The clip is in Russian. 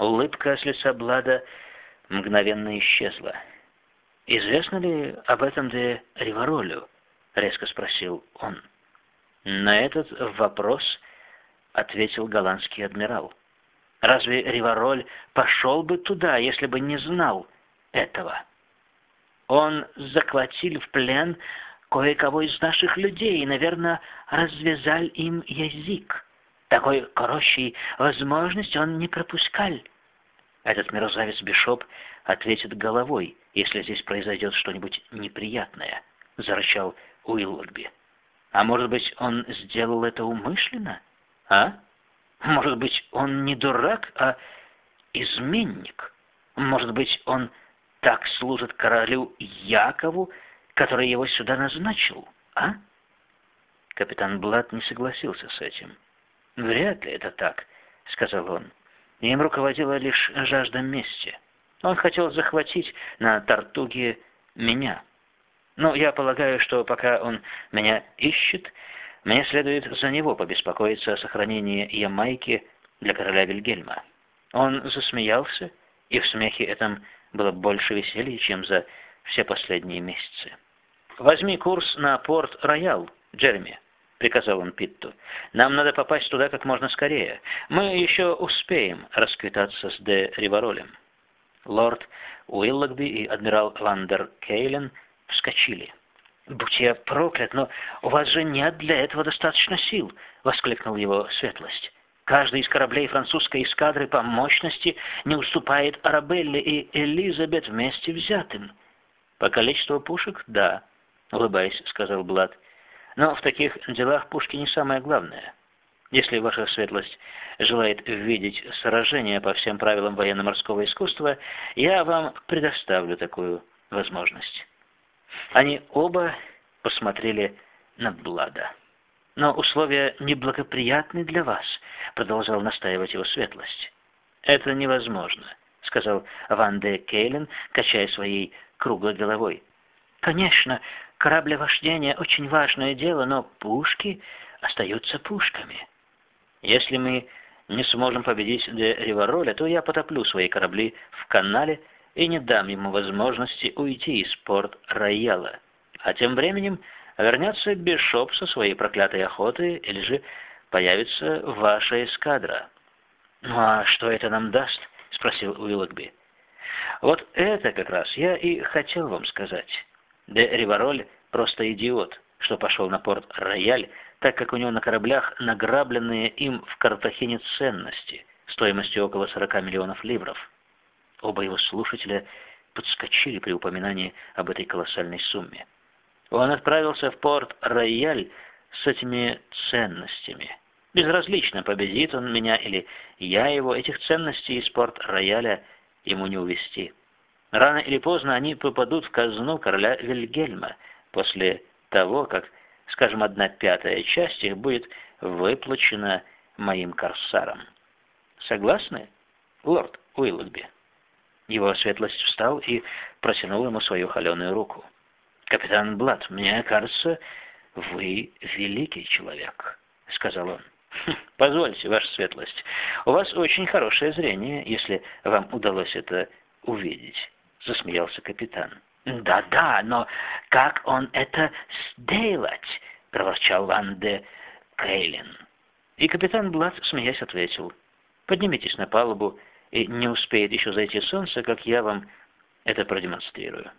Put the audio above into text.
Улыбка с лица Блада мгновенно исчезла. «Известно ли об этом де Риваролю?» — резко спросил он. На этот вопрос ответил голландский адмирал. Разве Ривароль пошел бы туда, если бы не знал этого? Он захватил в плен кое-кого из наших людей и, наверное, развязал им язык. Такой корощей возможности он не пропускал. Этот мерзавец Бишоп ответит головой, если здесь произойдет что-нибудь неприятное, — зарычал Уиллогби. А может быть, он сделал это умышленно? А? Может быть, он не дурак, а изменник? Может быть, он так служит королю Якову, который его сюда назначил, а? Капитан Блад не согласился с этим. «Вряд ли это так», — сказал он. Им руководила лишь жажда мести. Он хотел захватить на Тартуге меня. Но я полагаю, что пока он меня ищет, мне следует за него побеспокоиться о сохранении Ямайки для короля Вильгельма. Он засмеялся, и в смехе этом было больше веселья, чем за все последние месяцы. «Возьми курс на Порт-Роял, Джереми», — приказал он Питту. «Нам надо попасть туда как можно скорее. Мы еще успеем расквитаться с де Риваролем». Лорд Уиллогби и адмирал Ландер Кейлен вскочили. «Будь я проклят, но у вас же нет для этого достаточно сил!» — воскликнул его светлость. «Каждый из кораблей французской эскадры по мощности не уступает Арабелле и Элизабет вместе взятым». «По количеству пушек — да», — улыбаясь, сказал Блад. «Но в таких делах пушки не самое главное. Если ваша светлость желает видеть сражение по всем правилам военно-морского искусства, я вам предоставлю такую возможность». Они оба посмотрели на Блада. «Но условия неблагоприятны для вас», — продолжал настаивать его светлость. «Это невозможно», — сказал Ван де Кейлен, качая своей круглой головой. «Конечно, кораблевождение — очень важное дело, но пушки остаются пушками. Если мы не сможем победить де Ривароля, то я потоплю свои корабли в канале и не дам ему возможности уйти из порт Рояла. А тем временем вернется Бишоп со своей проклятой охоты, или же появится ваша эскадра. «Ну а что это нам даст?» — спросил Уиллогби. «Вот это как раз я и хотел вам сказать. Де Ривароль просто идиот, что пошел на порт Рояль, так как у него на кораблях награбленные им в Картахене ценности стоимостью около 40 миллионов ливров. Оба его слушателя подскочили при упоминании об этой колоссальной сумме. Он отправился в порт Рояль с этими ценностями. Безразлично, победит он меня или я его, этих ценностей из порт Рояля ему не увести. Рано или поздно они попадут в казну короля Вильгельма после того, как, скажем, одна пятая часть их будет выплачена моим корсарам. Согласны, лорд Уиллогби? Его светлость встал и протянул ему свою холеную руку. «Капитан Блад, мне кажется, вы великий человек», — сказал он. «Хм, «Позвольте, ваша светлость, у вас очень хорошее зрение, если вам удалось это увидеть», — засмеялся капитан. «Да-да, но как он это сделать?» — проворчал Ван де Кейлин. И капитан Блад, смеясь, ответил. «Поднимитесь на палубу и не успеет еще зайти солнце, как я вам это продемонстрирую.